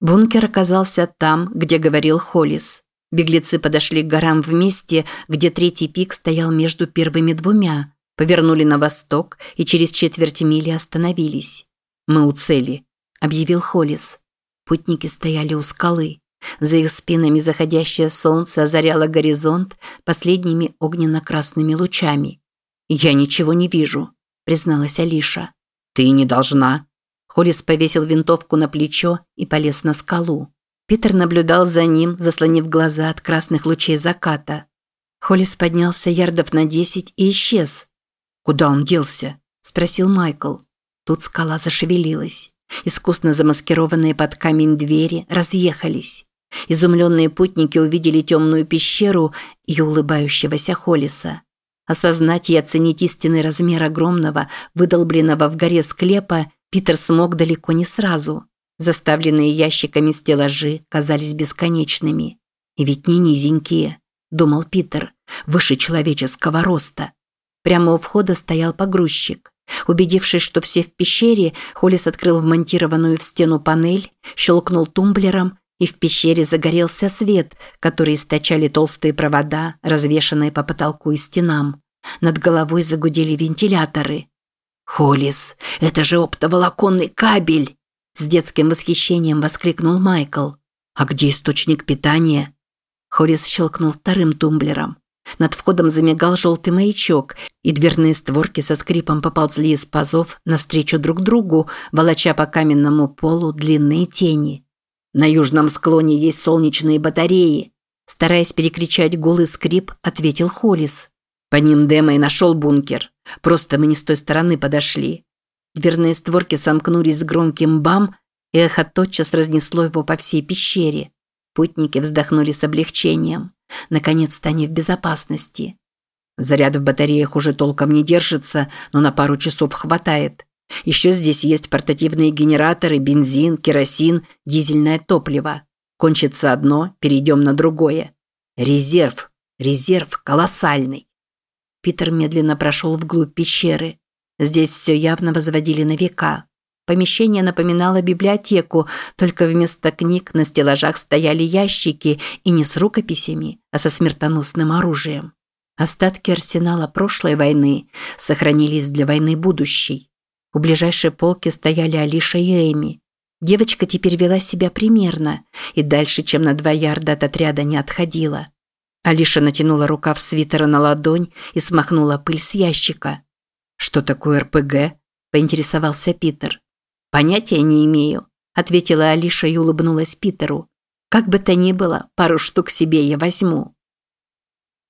Бункер оказался там, где говорил Холлис. Беглецы подошли к горам вместе, где третий пик стоял между первыми двумя, повернули на восток и через четверть мили остановились. «Мы у цели», – объявил Холлис. Путники стояли у скалы. За их спинами заходящее солнце озаряло горизонт последними огненно-красными лучами. «Я ничего не вижу», – призналась Алиша. «Ты не должна», Холлис повесил винтовку на плечо и полез на скалу. Питер наблюдал за ним, заслонив глаза от красных лучей заката. Холлис поднялся ярдов на десять и исчез. «Куда он делся?» – спросил Майкл. Тут скала зашевелилась. Искусно замаскированные под камень двери разъехались. Изумленные путники увидели темную пещеру и улыбающегося Холлиса. Осознать и оценить истинный размер огромного, выдолбленного в горе склепа Питер смог далеко не сразу. Заставленные ящиками стеллажи казались бесконечными. И ведь не низенькие, думал Питер, выше человеческого роста. Прямо у входа стоял погрузчик. Убедившись, что все в пещере, Холлис открыл вмонтированную в стену панель, щелкнул тумблером, и в пещере загорелся свет, который источали толстые провода, развешанные по потолку и стенам. Над головой загудели вентиляторы. «Холлис, это же оптоволоконный кабель!» С детским восхищением воскликнул Майкл. «А где источник питания?» Холлис щелкнул вторым тумблером. Над входом замигал желтый маячок, и дверные створки со скрипом поползли из пазов навстречу друг другу, волоча по каменному полу длинные тени. «На южном склоне есть солнечные батареи», стараясь перекричать голый скрип, ответил Холлис. По ним Дэма и нашел бункер. Просто мы не с той стороны подошли. Дверные створки сомкнулись с громким бам, и эхо тотчас разнесло его по всей пещере. Путники вздохнули с облегчением. Наконец-то они в безопасности. Заряд в батареях уже толком не держится, но на пару часов хватает. Еще здесь есть портативные генераторы, бензин, керосин, дизельное топливо. Кончится одно, перейдем на другое. Резерв. Резерв колоссальный. Питер медленно прошел вглубь пещеры. Здесь все явно возводили на века. Помещение напоминало библиотеку, только вместо книг на стеллажах стояли ящики и не с рукописями, а со смертоносным оружием. Остатки арсенала прошлой войны сохранились для войны будущей. У ближайшей полки стояли Алиша и Эми. Девочка теперь вела себя примерно и дальше, чем на два ярда от отряда не отходила. Алиша натянула рукав свитера на ладонь и смахнула пыль с ящика. «Что такое РПГ?» – поинтересовался Питер. «Понятия не имею», – ответила Алиша и улыбнулась Питеру. «Как бы то ни было, пару штук себе я возьму».